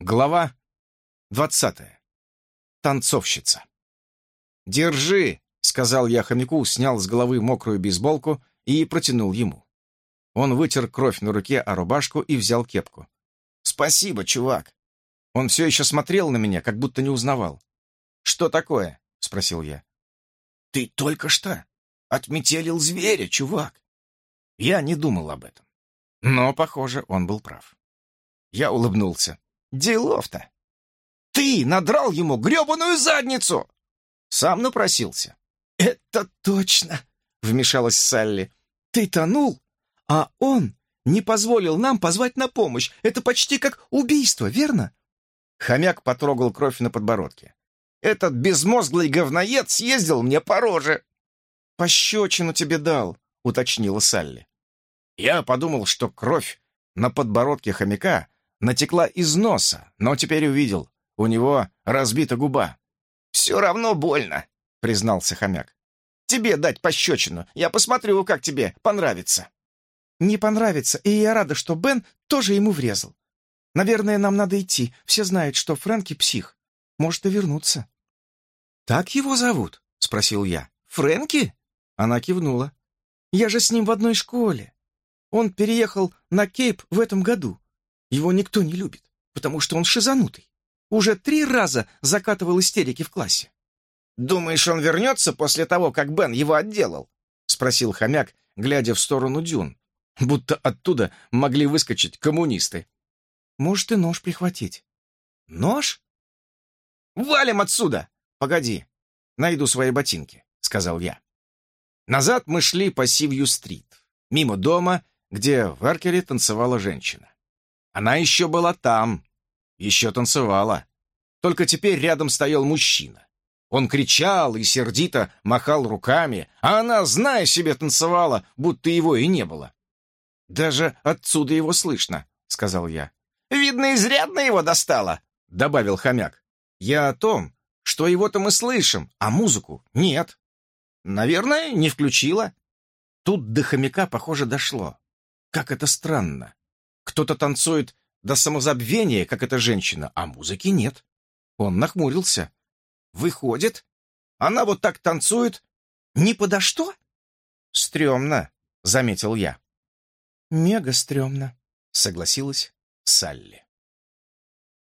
Глава двадцатая. Танцовщица. «Держи!» — сказал я хомяку, снял с головы мокрую бейсболку и протянул ему. Он вытер кровь на руке о рубашку и взял кепку. «Спасибо, чувак!» Он все еще смотрел на меня, как будто не узнавал. «Что такое?» — спросил я. «Ты только что отметелил зверя, чувак!» Я не думал об этом. Но, похоже, он был прав. Я улыбнулся. «Делов-то! Ты надрал ему гребаную задницу!» Сам напросился. «Это точно!» — вмешалась Салли. «Ты тонул, а он не позволил нам позвать на помощь. Это почти как убийство, верно?» Хомяк потрогал кровь на подбородке. «Этот безмозглый говноед съездил мне по роже!» «Пощечину тебе дал», — уточнила Салли. Я подумал, что кровь на подбородке хомяка натекла из носа, но теперь увидел, у него разбита губа. «Все равно больно», — признался хомяк. «Тебе дать пощечину, я посмотрю, как тебе понравится». «Не понравится, и я рада, что Бен тоже ему врезал. Наверное, нам надо идти, все знают, что Фрэнки псих. Может и вернуться». «Так его зовут?» — спросил я. «Фрэнки?» Она кивнула. «Я же с ним в одной школе. Он переехал на Кейп в этом году. Его никто не любит, потому что он шизанутый. Уже три раза закатывал истерики в классе. «Думаешь, он вернется после того, как Бен его отделал?» — спросил хомяк, глядя в сторону дюн, будто оттуда могли выскочить коммунисты. «Может, и нож прихватить». «Нож?» «Валим отсюда!» «Погоди, найду свои ботинки», — сказал я. Назад мы шли по Сивью-стрит, мимо дома, где в Эркере танцевала женщина. Она еще была там, еще танцевала. Только теперь рядом стоял мужчина. Он кричал и сердито махал руками, а она, зная себе, танцевала, будто его и не было. «Даже отсюда его слышно», — сказал я. «Видно, изрядно его достало», — добавил хомяк. «Я о том, что его-то мы слышим, а музыку нет». «Наверное, не включила». Тут до хомяка, похоже, дошло. Как это странно. Кто-то танцует до самозабвения, как эта женщина, а музыки нет. Он нахмурился. Выходит, она вот так танцует ни подо что? Стремно, заметил я. Мега стрёмно, согласилась Салли.